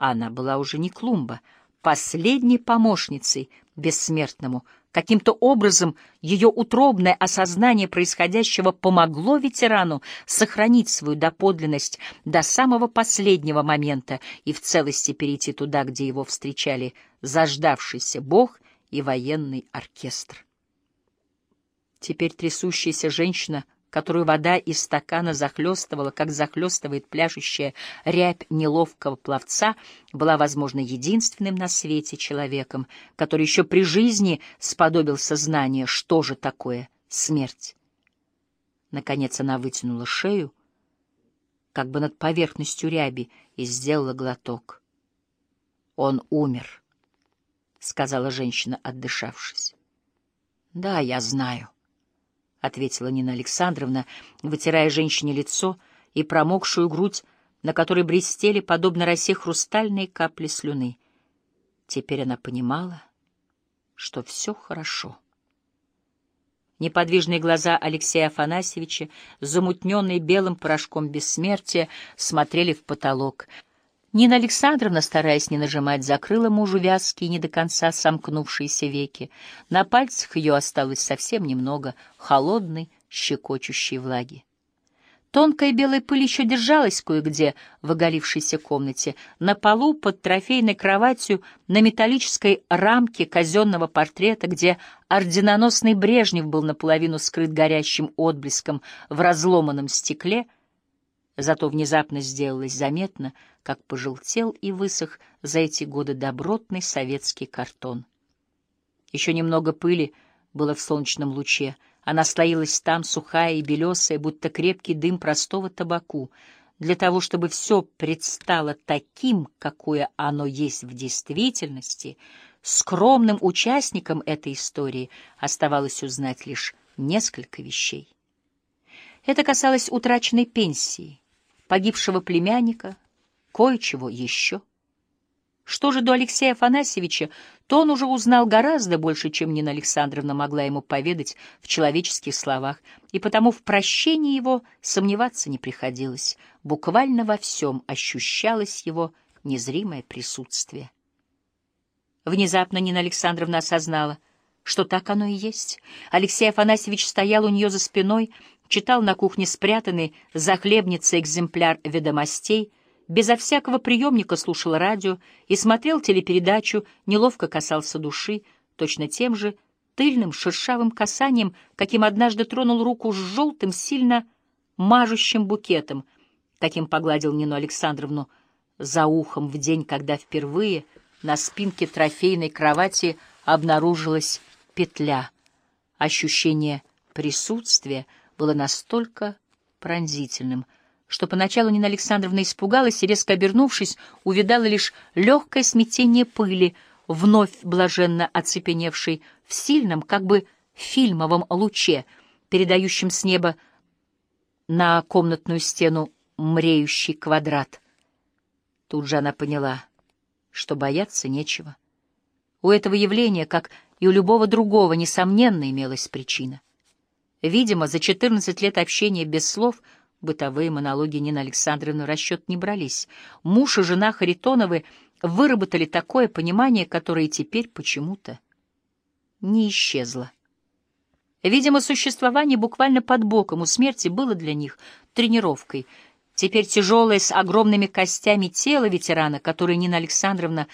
она была уже не Клумба, последней помощницей бессмертному. Каким-то образом ее утробное осознание происходящего помогло ветерану сохранить свою доподлинность до самого последнего момента и в целости перейти туда, где его встречали заждавшийся бог и военный оркестр. Теперь трясущаяся женщина — которую вода из стакана захлестывала, как захлестывает пляшущая рябь неловкого пловца, была, возможно, единственным на свете человеком, который еще при жизни сподобился знания, что же такое смерть. Наконец она вытянула шею, как бы над поверхностью ряби, и сделала глоток. «Он умер», — сказала женщина, отдышавшись. «Да, я знаю». — ответила Нина Александровна, вытирая женщине лицо и промокшую грудь, на которой блестели, подобно росе, хрустальные капли слюны. Теперь она понимала, что все хорошо. Неподвижные глаза Алексея Афанасьевича, замутненные белым порошком бессмертия, смотрели в потолок — Нина Александровна, стараясь не нажимать, закрыла мужу вязкие, не до конца сомкнувшиеся веки. На пальцах ее осталось совсем немного холодной, щекочущей влаги. Тонкая белая пыль еще держалась кое-где в оголившейся комнате. На полу под трофейной кроватью на металлической рамке казенного портрета, где орденоносный Брежнев был наполовину скрыт горящим отблеском в разломанном стекле — Зато внезапно сделалось заметно, как пожелтел и высох за эти годы добротный советский картон. Еще немного пыли было в солнечном луче. Она слоилась там, сухая и белесая, будто крепкий дым простого табаку. Для того, чтобы все предстало таким, какое оно есть в действительности, скромным участникам этой истории оставалось узнать лишь несколько вещей. Это касалось утраченной пенсии, погибшего племянника, кое-чего еще. Что же до Алексея Афанасьевича, то он уже узнал гораздо больше, чем Нина Александровна могла ему поведать в человеческих словах, и потому в прощении его сомневаться не приходилось. Буквально во всем ощущалось его незримое присутствие. Внезапно Нина Александровна осознала, что так оно и есть. Алексей Афанасьевич стоял у нее за спиной, читал на кухне спрятанный за хлебницей экземпляр ведомостей, безо всякого приемника слушал радио и смотрел телепередачу, неловко касался души, точно тем же тыльным шершавым касанием, каким однажды тронул руку с желтым, сильно мажущим букетом, каким погладил Нину Александровну за ухом в день, когда впервые на спинке трофейной кровати обнаружилась петля. Ощущение присутствия — было настолько пронзительным, что поначалу Нина Александровна испугалась и, резко обернувшись, увидала лишь легкое смятение пыли, вновь блаженно оцепеневшей в сильном, как бы фильмовом луче, передающем с неба на комнатную стену мреющий квадрат. Тут же она поняла, что бояться нечего. У этого явления, как и у любого другого, несомненно, имелась причина — Видимо, за 14 лет общения без слов бытовые монологи Нины Александровны расчет не брались. Муж и жена Харитоновы выработали такое понимание, которое теперь почему-то не исчезло. Видимо, существование буквально под боком у смерти было для них тренировкой. Теперь тяжелое с огромными костями тело ветерана, которое Нина Александровна